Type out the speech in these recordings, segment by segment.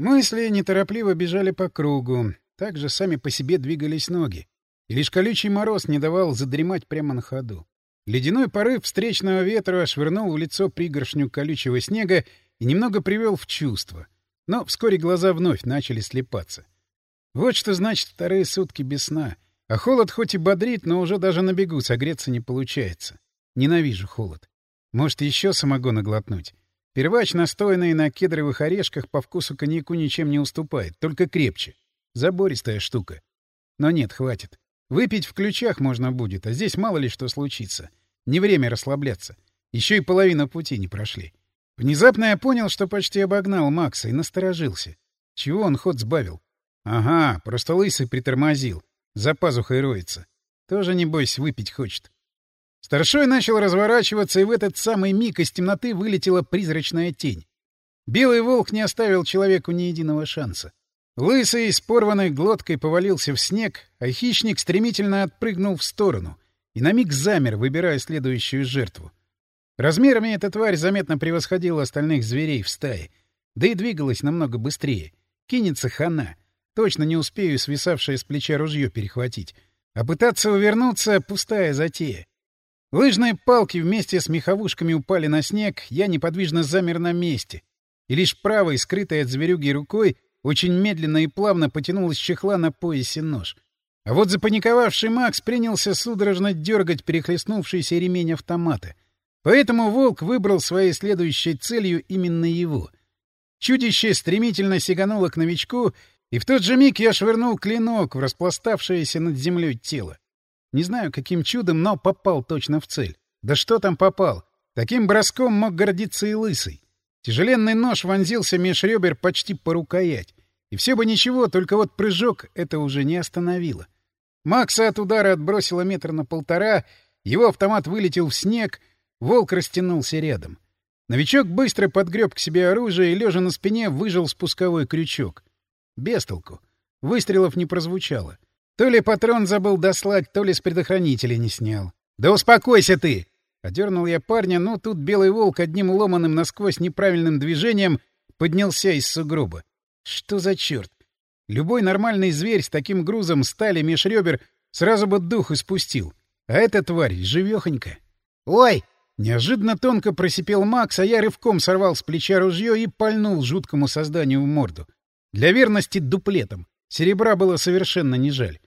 Мысли неторопливо бежали по кругу, также сами по себе двигались ноги, и лишь колючий мороз не давал задремать прямо на ходу. Ледяной порыв встречного ветра швырнул в лицо пригоршню колючего снега и немного привел в чувство. Но вскоре глаза вновь начали слепаться. Вот что значит вторые сутки без сна. А холод хоть и бодрит, но уже даже на бегу согреться не получается. Ненавижу холод. Может, еще самогона глотнуть? Первач, настойный на кедровых орешках, по вкусу коньяку ничем не уступает, только крепче. Забористая штука. Но нет, хватит. Выпить в ключах можно будет, а здесь мало ли что случится. Не время расслабляться. Еще и половина пути не прошли. Внезапно я понял, что почти обогнал Макса и насторожился. Чего он ход сбавил? Ага, просто лысый притормозил. За пазухой роется. Тоже, небось, выпить хочет. Старшой начал разворачиваться, и в этот самый миг из темноты вылетела призрачная тень. Белый волк не оставил человеку ни единого шанса. Лысый с порванной глоткой повалился в снег, а хищник стремительно отпрыгнул в сторону и на миг замер, выбирая следующую жертву. Размерами эта тварь заметно превосходила остальных зверей в стае, да и двигалась намного быстрее. Кинется хана. Точно не успею свисавшее с плеча ружье перехватить. А пытаться увернуться — пустая затея. Лыжные палки вместе с меховушками упали на снег, я неподвижно замер на месте. И лишь правой, скрытой от зверюги рукой, очень медленно и плавно потянул из чехла на поясе нож. А вот запаниковавший Макс принялся судорожно дергать перехлестнувшийся ремень автомата. Поэтому волк выбрал своей следующей целью именно его. Чудище стремительно сигануло к новичку, и в тот же миг я швырнул клинок в распластавшееся над землей тело. Не знаю, каким чудом, но попал точно в цель. Да что там попал? Таким броском мог гордиться и лысый. Тяжеленный нож вонзился меж ребер почти по рукоять. И все бы ничего, только вот прыжок это уже не остановило. Макса от удара отбросило метр на полтора, его автомат вылетел в снег, волк растянулся рядом. Новичок быстро подгреб к себе оружие и, лежа на спине, выжил спусковой крючок. Без толку. Выстрелов не прозвучало. То ли патрон забыл дослать, то ли с предохранителя не снял. «Да успокойся ты!» Одернул я парня, но тут белый волк одним ломаным насквозь неправильным движением поднялся из сугроба. Что за черт? Любой нормальный зверь с таким грузом стали меж ребер сразу бы дух испустил. А эта тварь живехонька. «Ой!» Неожиданно тонко просипел Макс, а я рывком сорвал с плеча ружье и пальнул жуткому созданию в морду. Для верности дуплетом. Серебра было совершенно не жаль.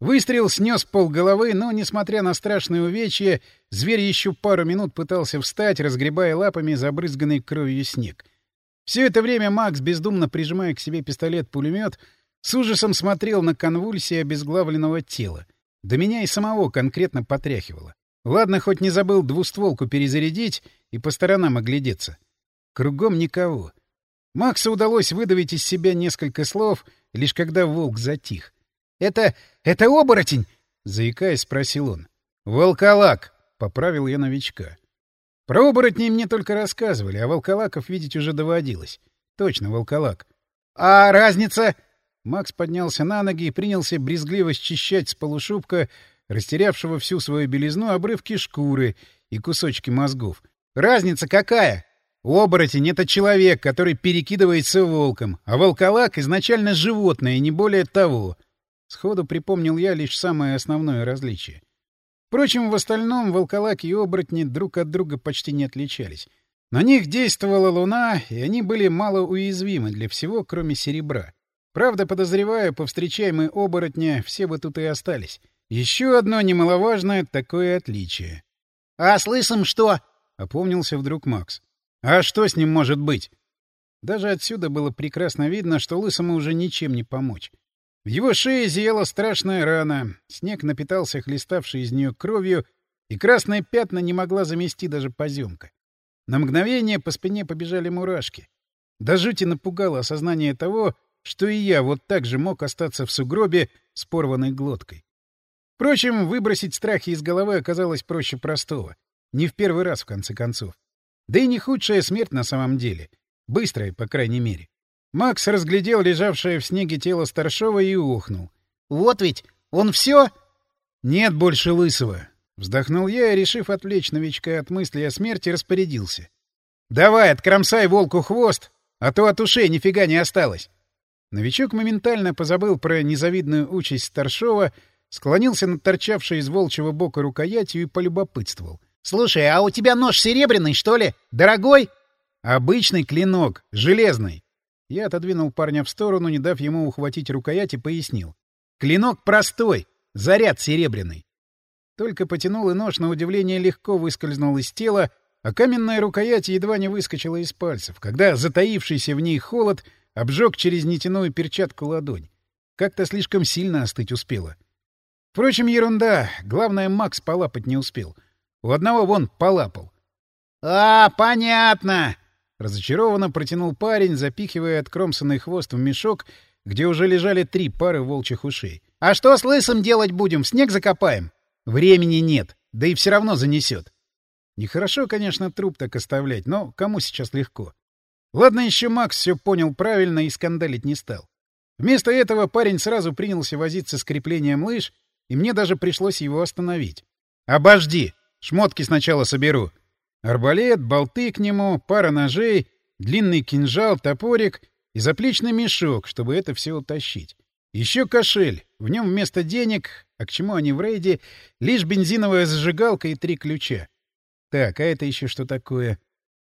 Выстрел снес полголовы, но, несмотря на страшное увечье, зверь еще пару минут пытался встать, разгребая лапами забрызганный кровью снег. Все это время Макс, бездумно прижимая к себе пистолет-пулемет, с ужасом смотрел на конвульсии обезглавленного тела. До меня и самого конкретно потряхивало. Ладно, хоть не забыл двустволку перезарядить и по сторонам оглядеться. Кругом никого. Максу удалось выдавить из себя несколько слов, лишь когда волк затих. «Это... это оборотень?» — заикаясь, спросил он. «Волколак!» — поправил я новичка. Про оборотней мне только рассказывали, а волколаков видеть уже доводилось. Точно, волколак. «А разница?» Макс поднялся на ноги и принялся брезгливо счищать с полушубка, растерявшего всю свою белизну, обрывки шкуры и кусочки мозгов. «Разница какая?» Оборотень — это человек, который перекидывается волком, а волколак — изначально животное, не более того. Сходу припомнил я лишь самое основное различие. Впрочем, в остальном волколаки и оборотни друг от друга почти не отличались. На них действовала луна, и они были мало уязвимы для всего, кроме серебра. Правда, подозреваю, повстречаемые оборотня все бы тут и остались. Еще одно немаловажное такое отличие. — А с лысым что? — опомнился вдруг Макс. — А что с ним может быть? Даже отсюда было прекрасно видно, что лысому уже ничем не помочь. В его шее зияла страшная рана, снег напитался хлеставшей из нее кровью, и красные пятна не могла замести даже поземка. На мгновение по спине побежали мурашки. До жути напугало осознание того, что и я вот так же мог остаться в сугробе с порванной глоткой. Впрочем, выбросить страхи из головы оказалось проще простого. Не в первый раз, в конце концов. Да и не худшая смерть на самом деле. Быстрая, по крайней мере. Макс разглядел лежавшее в снеге тело старшего и ухнул. «Вот ведь! Он все? «Нет больше лысого!» Вздохнул я и, решив отвлечь новичка от мысли о смерти, распорядился. «Давай, откромсай волку хвост, а то от ушей нифига не осталось. Новичок моментально позабыл про незавидную участь старшова, склонился над торчавшей из волчьего бока рукоятью и полюбопытствовал. — Слушай, а у тебя нож серебряный, что ли? Дорогой? — Обычный клинок, железный. Я отодвинул парня в сторону, не дав ему ухватить рукоять, и пояснил. — Клинок простой, заряд серебряный. Только потянул, и нож, на удивление, легко выскользнул из тела, а каменная рукоять едва не выскочила из пальцев, когда затаившийся в ней холод — Обжег через нитяную перчатку ладонь. Как-то слишком сильно остыть успела. Впрочем, ерунда. Главное, Макс полапать не успел. У одного вон полапал. — А, понятно! — разочарованно протянул парень, запихивая откромсанный хвост в мешок, где уже лежали три пары волчьих ушей. — А что с лысым делать будем? Снег закопаем? — Времени нет, да и все равно занесет. Нехорошо, конечно, труп так оставлять, но кому сейчас легко? Ладно, еще Макс все понял правильно и скандалить не стал. Вместо этого парень сразу принялся возиться с креплением лыж, и мне даже пришлось его остановить. «Обожди! Шмотки сначала соберу!» Арбалет, болты к нему, пара ножей, длинный кинжал, топорик и заплечный мешок, чтобы это все утащить. Еще кошель. В нем вместо денег, а к чему они в рейде, лишь бензиновая зажигалка и три ключа. Так, а это еще что такое?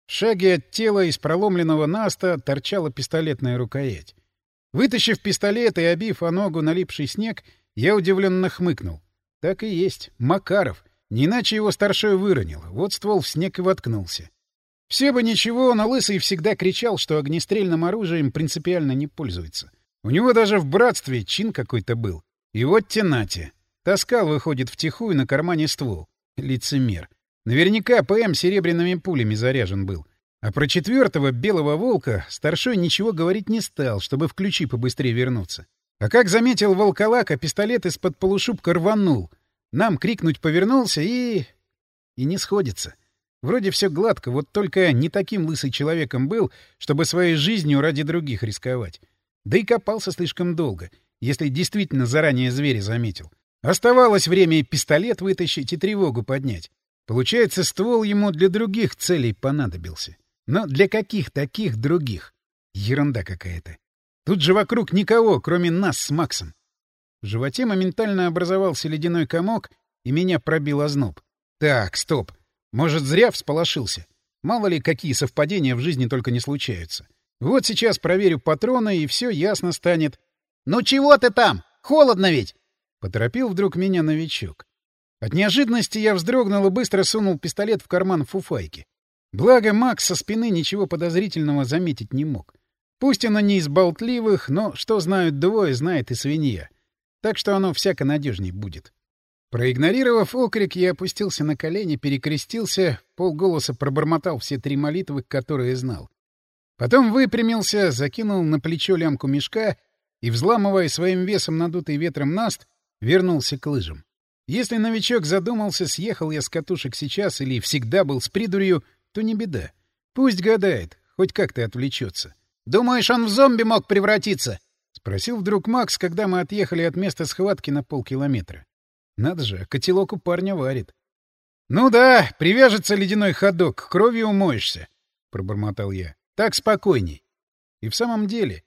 В шаге от тела из проломленного наста торчала пистолетная рукоять. Вытащив пистолет и обив о ногу налипший снег, я удивленно хмыкнул. Так и есть. Макаров. Не иначе его старшой выронил. Вот ствол в снег и воткнулся. Все бы ничего, но Лысый всегда кричал, что огнестрельным оружием принципиально не пользуется. У него даже в братстве чин какой-то был. И вот тенате. Таскал, выходит, втихую на кармане ствол. Лицемер. Наверняка ПМ серебряными пулями заряжен был. А про четвертого белого волка старшой ничего говорить не стал, чтобы в ключи побыстрее вернуться. А как заметил волколака, пистолет из-под полушубка рванул. Нам крикнуть повернулся и... И не сходится. Вроде все гладко, вот только не таким лысый человеком был, чтобы своей жизнью ради других рисковать. Да и копался слишком долго, если действительно заранее зверя заметил. Оставалось время и пистолет вытащить, и тревогу поднять. Получается, ствол ему для других целей понадобился. Но для каких таких других? Ерунда какая-то. Тут же вокруг никого, кроме нас с Максом. В животе моментально образовался ледяной комок, и меня пробил озноб. Так, стоп. Может, зря всполошился. Мало ли, какие совпадения в жизни только не случаются. Вот сейчас проверю патроны, и все ясно станет. — Ну чего ты там? Холодно ведь! — поторопил вдруг меня новичок. От неожиданности я вздрогнул и быстро сунул пистолет в карман фуфайки. Благо, Макс со спины ничего подозрительного заметить не мог. Пусть оно не из болтливых, но что знают двое, знает и свинья. Так что оно всяко надежней будет. Проигнорировав окрик, я опустился на колени, перекрестился, полголоса пробормотал все три молитвы, которые знал. Потом выпрямился, закинул на плечо лямку мешка и, взламывая своим весом надутый ветром наст, вернулся к лыжам. Если новичок задумался, съехал я с катушек сейчас или всегда был с придурью, то не беда. Пусть гадает, хоть как-то отвлечется. «Думаешь, он в зомби мог превратиться?» — спросил вдруг Макс, когда мы отъехали от места схватки на полкилометра. Надо же, котелок у парня варит. «Ну да, привяжется ледяной ходок, кровью умоешься», — пробормотал я. «Так спокойней». И в самом деле,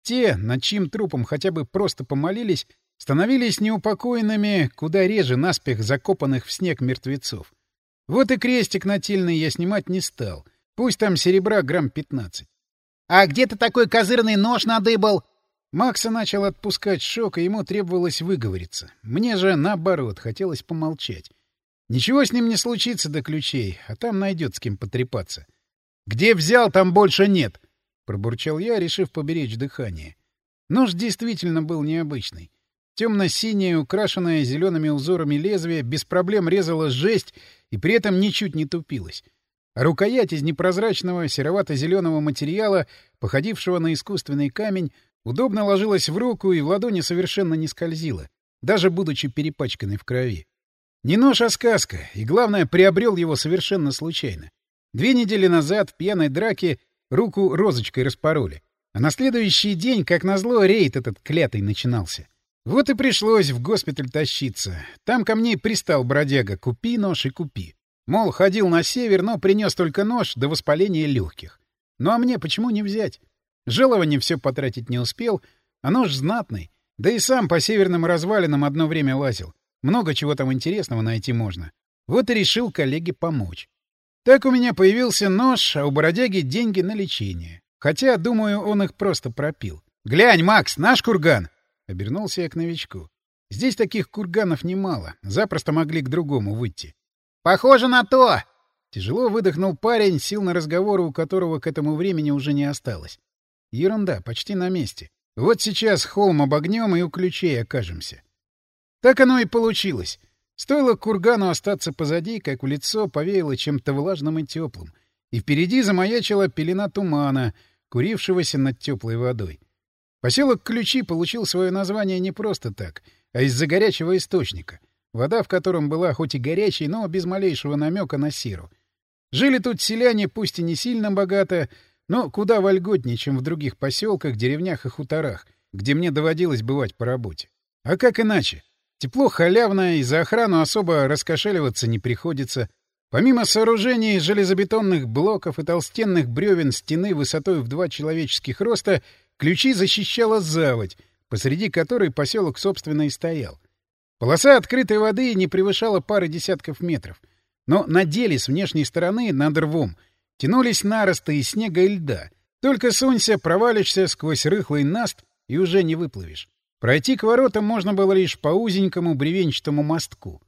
те, над чьим трупом хотя бы просто помолились, становились неупокоенными куда реже наспех закопанных в снег мертвецов. Вот и крестик нательный я снимать не стал. Пусть там серебра грамм пятнадцать. — А где ты такой козырный нож надыбал? Макса начал отпускать шок, и ему требовалось выговориться. Мне же, наоборот, хотелось помолчать. Ничего с ним не случится до ключей, а там найдет с кем потрепаться. — Где взял, там больше нет! — пробурчал я, решив поберечь дыхание. Нож действительно был необычный. Темно-синее, украшенное зелеными узорами лезвие, без проблем резало жесть и при этом ничуть не тупилось. А рукоять из непрозрачного серовато-зеленого материала, походившего на искусственный камень, удобно ложилась в руку и в ладони совершенно не скользила, даже будучи перепачканной в крови. Не нож, а сказка, и, главное, приобрел его совершенно случайно. Две недели назад в пьяной драке руку розочкой распороли. А на следующий день, как назло, рейд этот клятый начинался. Вот и пришлось в госпиталь тащиться. Там ко мне пристал бродяга «купи нож и купи». Мол, ходил на север, но принес только нож до воспаления легких. Ну а мне почему не взять? Жалование все потратить не успел, а нож знатный, да и сам по северным развалинам одно время лазил. Много чего там интересного найти можно. Вот и решил коллеге помочь. Так у меня появился нож, а у бородяги деньги на лечение. Хотя, думаю, он их просто пропил. «Глянь, Макс, наш курган!» — обернулся я к новичку. «Здесь таких курганов немало. Запросто могли к другому выйти». «Похоже на то!» Тяжело выдохнул парень, сил на разговоры у которого к этому времени уже не осталось. Ерунда, почти на месте. Вот сейчас холм обогнем и у ключей окажемся. Так оно и получилось. Стоило кургану остаться позади, как в лицо повеяло чем-то влажным и теплым, и впереди замаячила пелена тумана, курившегося над теплой водой. Поселок Ключи получил свое название не просто так, а из-за горячего источника, вода в котором была хоть и горячей, но без малейшего намека на серу. Жили тут селяне, пусть и не сильно богато, но куда вольготнее, чем в других поселках, деревнях и хуторах, где мне доводилось бывать по работе. А как иначе? Тепло халявное, и за охрану особо раскошеливаться не приходится. Помимо сооружений железобетонных блоков и толстенных бревен стены высотой в два человеческих роста, ключи защищала заводь, посреди которой поселок, собственно, и стоял. Полоса открытой воды не превышала пары десятков метров. Но на деле с внешней стороны, над рвом, тянулись наросты из снега и льда. Только сунься, провалишься сквозь рыхлый наст и уже не выплывешь. Пройти к воротам можно было лишь по узенькому бревенчатому мостку.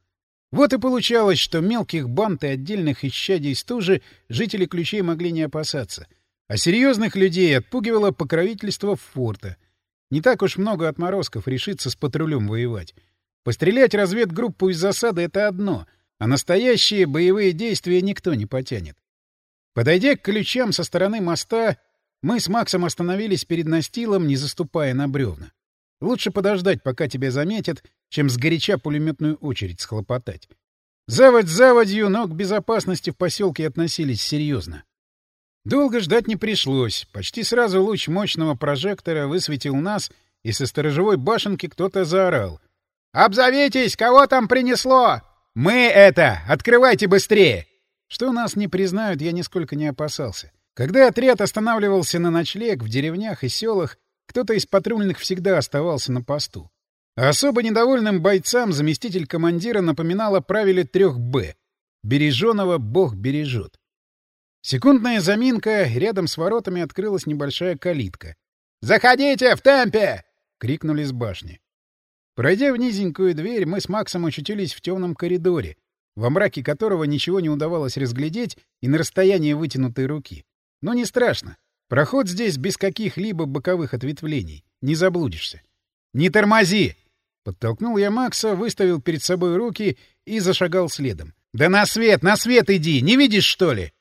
Вот и получалось, что мелких банд и отдельных исчадий стужи жители ключей могли не опасаться. А серьезных людей отпугивало покровительство форта. Не так уж много отморозков решится с патрулем воевать. Пострелять разведгруппу из засады — это одно, а настоящие боевые действия никто не потянет. Подойдя к ключам со стороны моста, мы с Максом остановились перед настилом, не заступая на бревна. Лучше подождать, пока тебя заметят, чем сгоряча пулеметную очередь схлопотать. Заводь заводью, но к безопасности в поселке относились серьезно. Долго ждать не пришлось. Почти сразу луч мощного прожектора высветил нас, и со сторожевой башенки кто-то заорал. «Обзовитесь! Кого там принесло?» «Мы это! Открывайте быстрее!» Что нас не признают, я нисколько не опасался. Когда отряд останавливался на ночлег в деревнях и селах, кто-то из патрульных всегда оставался на посту. А особо недовольным бойцам заместитель командира напоминал о правиле трех «Б». Береженого Бог бережет. Секундная заминка, рядом с воротами открылась небольшая калитка. «Заходите в темпе!» — крикнули с башни. Пройдя в низенькую дверь, мы с Максом очутились в темном коридоре, во мраке которого ничего не удавалось разглядеть и на расстоянии вытянутой руки. Но не страшно. Проход здесь без каких-либо боковых ответвлений. Не заблудишься. «Не тормози!» Подтолкнул я Макса, выставил перед собой руки и зашагал следом. «Да на свет, на свет иди! Не видишь, что ли?»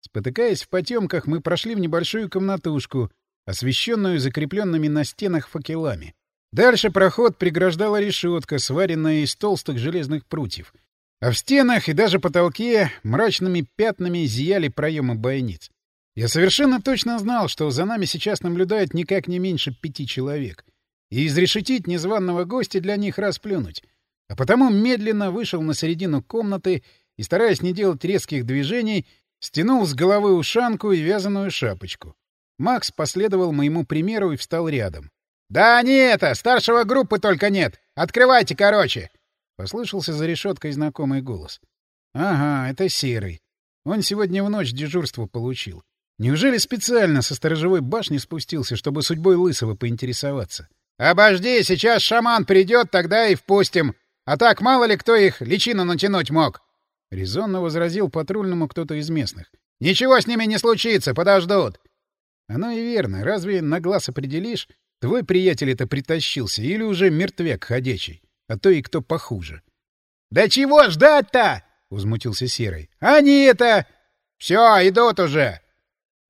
Спотыкаясь в потемках, мы прошли в небольшую комнатушку, освещенную закрепленными на стенах факелами. Дальше проход преграждала решетка, сваренная из толстых железных прутьев. А в стенах и даже потолке мрачными пятнами зияли проемы бойниц. Я совершенно точно знал, что за нами сейчас наблюдает никак не меньше пяти человек. И изрешетить незваного гостя для них расплюнуть. А потому медленно вышел на середину комнаты и, стараясь не делать резких движений, стянул с головы ушанку и вязаную шапочку. Макс последовал моему примеру и встал рядом. — Да не это! Старшего группы только нет! Открывайте, короче! — послышался за решеткой знакомый голос. — Ага, это Серый. Он сегодня в ночь дежурство получил. Неужели специально со сторожевой башни спустился, чтобы судьбой Лысого поинтересоваться? — Обожди, сейчас шаман придет, тогда и впустим. А так мало ли кто их личину натянуть мог. — резонно возразил патрульному кто-то из местных. — Ничего с ними не случится, подождут. Оно и верно. Разве на глаз определишь, твой приятель это притащился или уже мертвяк ходячий, а то и кто похуже? — Да чего ждать-то? — возмутился Серый. — Они это... — Все, идут уже.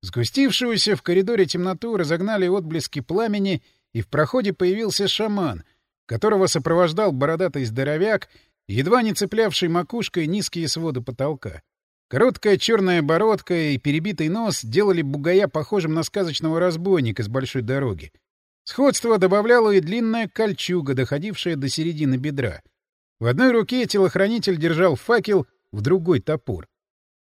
Сгустившуюся в коридоре темноту разогнали отблески пламени, и в проходе появился шаман, которого сопровождал бородатый здоровяк, едва не цеплявший макушкой низкие своды потолка. Короткая черная бородка и перебитый нос делали бугая похожим на сказочного разбойника с большой дороги. Сходство добавляло и длинная кольчуга, доходившая до середины бедра. В одной руке телохранитель держал факел, в другой — топор.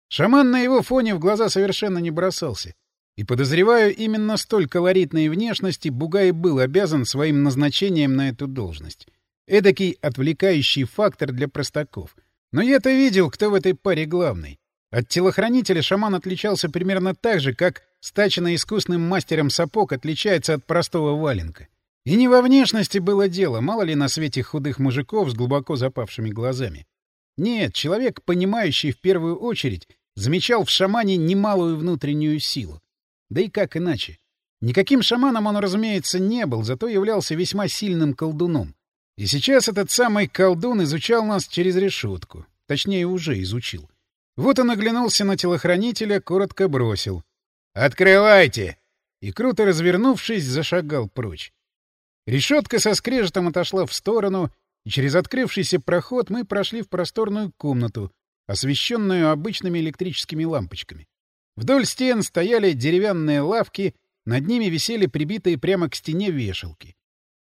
Шаман на его фоне в глаза совершенно не бросался. И подозреваю, именно столь колоритной внешности Бугай был обязан своим назначением на эту должность. Эдакий отвлекающий фактор для простаков. Но я-то видел, кто в этой паре главный. От телохранителя шаман отличался примерно так же, как стаченный искусным мастером сапог отличается от простого валенка. И не во внешности было дело, мало ли на свете худых мужиков с глубоко запавшими глазами. Нет, человек, понимающий в первую очередь, замечал в шамане немалую внутреннюю силу. Да и как иначе? Никаким шаманом он, разумеется, не был, зато являлся весьма сильным колдуном. И сейчас этот самый колдун изучал нас через решетку. Точнее, уже изучил. Вот он оглянулся на телохранителя, коротко бросил. «Открывайте!» И, круто развернувшись, зашагал прочь. Решетка со скрежетом отошла в сторону, и через открывшийся проход мы прошли в просторную комнату, освещенную обычными электрическими лампочками. Вдоль стен стояли деревянные лавки, над ними висели прибитые прямо к стене вешалки.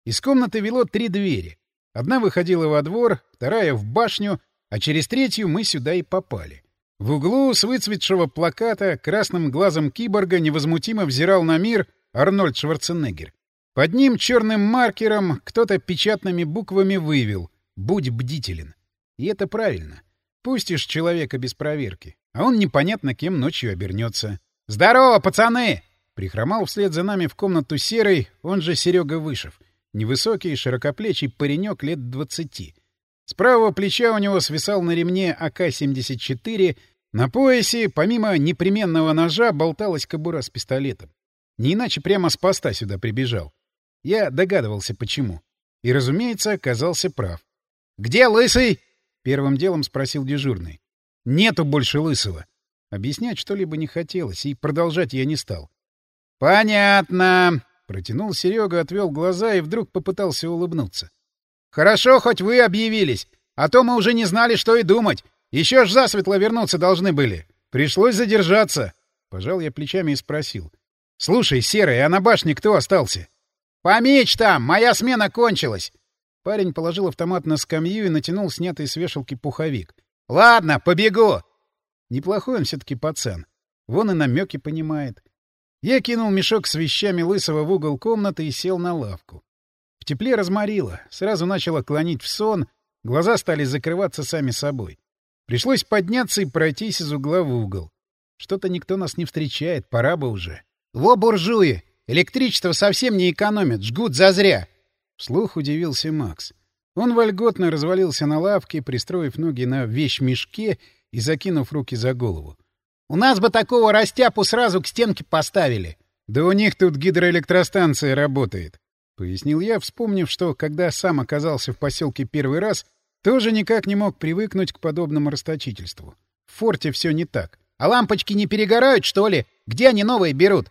Из комнаты вело три двери. Одна выходила во двор, вторая — в башню, а через третью мы сюда и попали. В углу с выцветшего плаката красным глазом киборга невозмутимо взирал на мир Арнольд Шварценеггер. Под ним черным маркером кто-то печатными буквами вывел «Будь бдителен». И это правильно. Пустишь человека без проверки а он непонятно кем ночью обернется. «Здорово, пацаны!» Прихромал вслед за нами в комнату серый, он же Серега Вышев. Невысокий, широкоплечий паренек лет двадцати. С правого плеча у него свисал на ремне АК-74, на поясе, помимо непременного ножа, болталась кобура с пистолетом. Не иначе прямо с поста сюда прибежал. Я догадывался, почему. И, разумеется, оказался прав. «Где лысый?» — первым делом спросил дежурный. Нету больше лысого. Объяснять что-либо не хотелось, и продолжать я не стал. — Понятно. Протянул Серега, отвел глаза и вдруг попытался улыбнуться. — Хорошо, хоть вы объявились, а то мы уже не знали, что и думать. Еще ж засветло вернуться должны были. Пришлось задержаться. Пожал я плечами и спросил. — Слушай, Серый, а на башне кто остался? — Помечь там! Моя смена кончилась! Парень положил автомат на скамью и натянул снятый с вешалки пуховик. — Ладно, побегу. Неплохой он все-таки пацан. Вон и намеки понимает. Я кинул мешок с вещами Лысого в угол комнаты и сел на лавку. Тепле разморило, сразу начало клонить в сон, глаза стали закрываться сами собой. Пришлось подняться и пройтись из угла в угол. Что-то никто нас не встречает, пора бы уже. — Во, буржуи! Электричество совсем не экономят, жгут зазря! Вслух удивился Макс. Он вольготно развалился на лавке, пристроив ноги на вещь-мешке и закинув руки за голову. — У нас бы такого растяпу сразу к стенке поставили. — Да у них тут гидроэлектростанция работает, — пояснил я, вспомнив, что, когда сам оказался в поселке первый раз, тоже никак не мог привыкнуть к подобному расточительству. В форте все не так. — А лампочки не перегорают, что ли? Где они новые берут?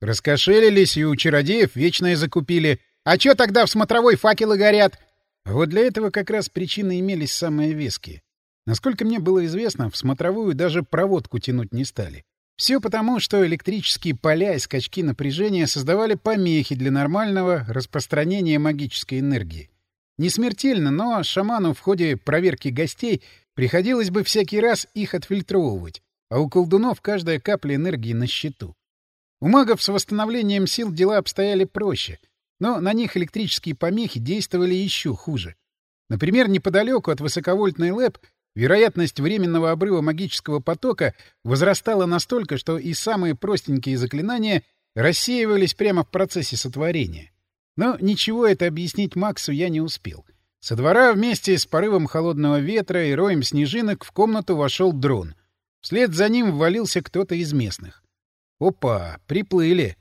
Раскошелились и у чародеев вечное закупили. А чё тогда в смотровой факелы горят? А вот для этого как раз причины имелись самые веские. Насколько мне было известно, в смотровую даже проводку тянуть не стали. Все потому, что электрические поля и скачки напряжения создавали помехи для нормального распространения магической энергии. Не смертельно, но шаману в ходе проверки гостей приходилось бы всякий раз их отфильтровывать, а у колдунов каждая капля энергии на счету. У магов с восстановлением сил дела обстояли проще — но на них электрические помехи действовали еще хуже. Например, неподалеку от высоковольтной ЛЭП вероятность временного обрыва магического потока возрастала настолько, что и самые простенькие заклинания рассеивались прямо в процессе сотворения. Но ничего это объяснить Максу я не успел. Со двора вместе с порывом холодного ветра и роем снежинок в комнату вошел дрон. Вслед за ним ввалился кто-то из местных. Опа, приплыли.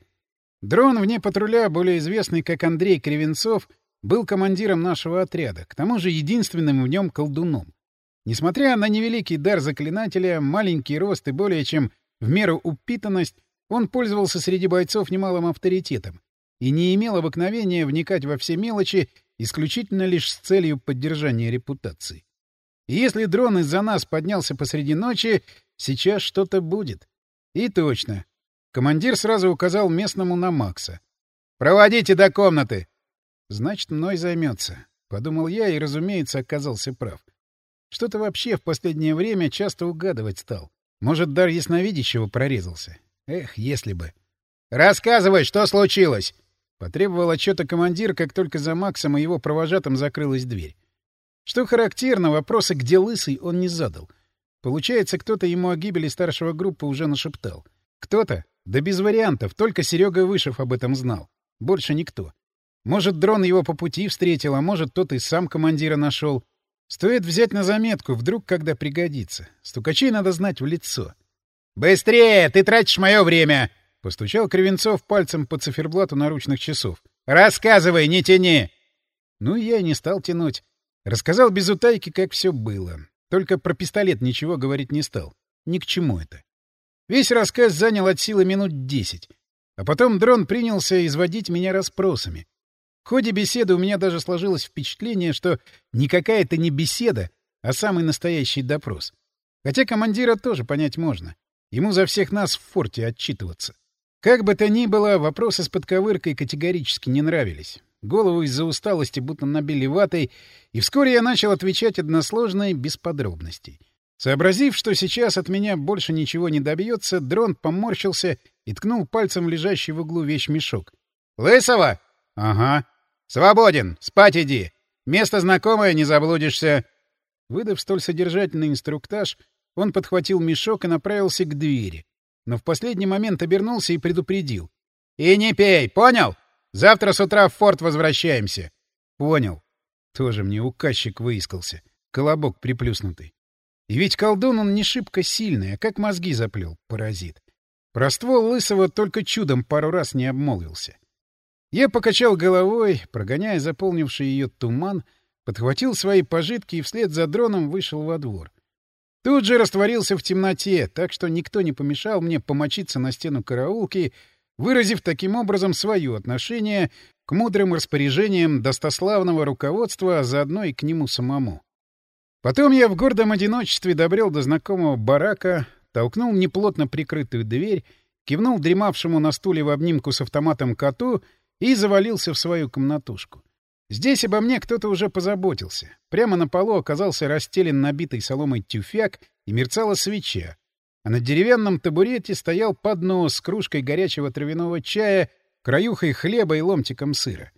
Дрон вне патруля, более известный как Андрей Кривенцов, был командиром нашего отряда, к тому же единственным в нем колдуном. Несмотря на невеликий дар заклинателя, маленький рост и более чем в меру упитанность, он пользовался среди бойцов немалым авторитетом и не имел обыкновения вникать во все мелочи исключительно лишь с целью поддержания репутации. И если дрон из-за нас поднялся посреди ночи, сейчас что-то будет. И точно, Командир сразу указал местному на Макса. «Проводите до комнаты!» «Значит, мной займется», — подумал я и, разумеется, оказался прав. Что-то вообще в последнее время часто угадывать стал. Может, дар ясновидящего прорезался. Эх, если бы. Рассказывай, что случилось!» Потребовал отчета командир, как только за Максом и его провожатым закрылась дверь. Что характерно, вопросы «где лысый» он не задал. Получается, кто-то ему о гибели старшего группы уже нашептал. Кто-то? Да без вариантов, только Серега Вышев об этом знал. Больше никто. Может, дрон его по пути встретил, а может, тот и сам командира нашел. Стоит взять на заметку, вдруг когда пригодится. Стукачей надо знать в лицо. «Быстрее! Ты тратишь мое время!» — постучал Кривенцов пальцем по циферблату наручных часов. «Рассказывай, не тяни!» Ну, я не стал тянуть. Рассказал без утайки, как все было. Только про пистолет ничего говорить не стал. Ни к чему это. Весь рассказ занял от силы минут десять. А потом дрон принялся изводить меня расспросами. В ходе беседы у меня даже сложилось впечатление, что никакая это не беседа, а самый настоящий допрос. Хотя командира тоже понять можно. Ему за всех нас в форте отчитываться. Как бы то ни было, вопросы с подковыркой категорически не нравились. Голову из-за усталости будто набили ватой, и вскоре я начал отвечать односложно и без подробностей. Сообразив, что сейчас от меня больше ничего не добьется, дрон поморщился и ткнул пальцем в лежащий в углу вещмешок. «Лысого?» «Ага». «Свободен! Спать иди! Место знакомое, не заблудишься!» Выдав столь содержательный инструктаж, он подхватил мешок и направился к двери. Но в последний момент обернулся и предупредил. «И не пей, понял? Завтра с утра в форт возвращаемся». «Понял». Тоже мне указчик выискался. Колобок приплюснутый. И ведь колдун он не шибко сильный, а как мозги заплел, паразит. Про ствол лысого только чудом пару раз не обмолвился. Я покачал головой, прогоняя заполнивший ее туман, подхватил свои пожитки и вслед за дроном вышел во двор. Тут же растворился в темноте, так что никто не помешал мне помочиться на стену караулки, выразив таким образом свое отношение к мудрым распоряжениям достославного руководства, а заодно и к нему самому. Потом я в гордом одиночестве добрел до знакомого барака, толкнул неплотно прикрытую дверь, кивнул дремавшему на стуле в обнимку с автоматом коту — и завалился в свою комнатушку. Здесь обо мне кто-то уже позаботился. Прямо на полу оказался расстелен набитый соломой тюфяк и мерцала свеча. А на деревянном табурете стоял поднос с кружкой горячего травяного чая, краюхой хлеба и ломтиком сыра.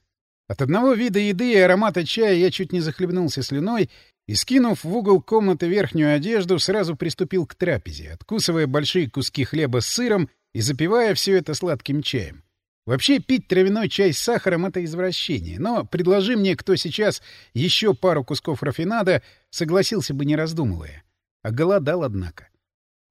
От одного вида еды и аромата чая я чуть не захлебнулся слюной и, скинув в угол комнаты верхнюю одежду, сразу приступил к трапезе, откусывая большие куски хлеба с сыром и запивая все это сладким чаем. Вообще пить травяной чай с сахаром — это извращение. Но предложи мне кто сейчас еще пару кусков рафинада, согласился бы не раздумывая. А голодал, однако.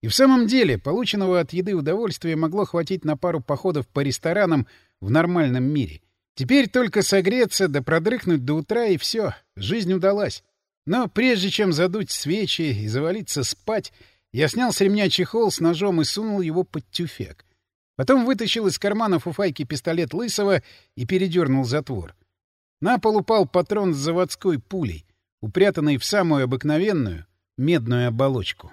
И в самом деле, полученного от еды удовольствия могло хватить на пару походов по ресторанам в нормальном мире. Теперь только согреться да продрыхнуть до утра, и все, жизнь удалась. Но прежде чем задуть свечи и завалиться спать, я снял с ремня чехол с ножом и сунул его под тюфяк. Потом вытащил из кармана фуфайки пистолет Лысого и передернул затвор. На пол упал патрон с заводской пулей, упрятанный в самую обыкновенную медную оболочку.